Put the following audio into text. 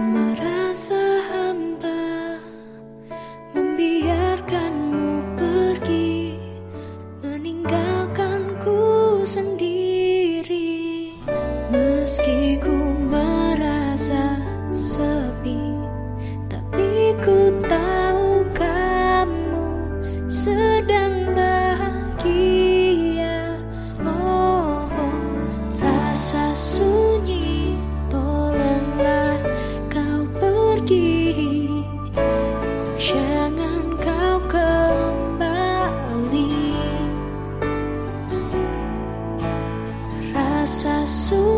말하세요. Jangan kau kembali. Rasa sulit